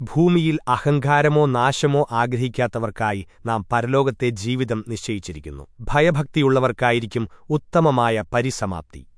ഭൂമിയിൽ അഹങ്കാരമോ നാശമോ ആഗ്രഹിക്കാത്തവർക്കായി നാം പരലോകത്തെ ജീവിതം നിശ്ചയിച്ചിരിക്കുന്നു. ഭയഭക്തിയുള്ളവർക്കായിരിക്കും ഉത്തമമായ പരിസമാപ്തി.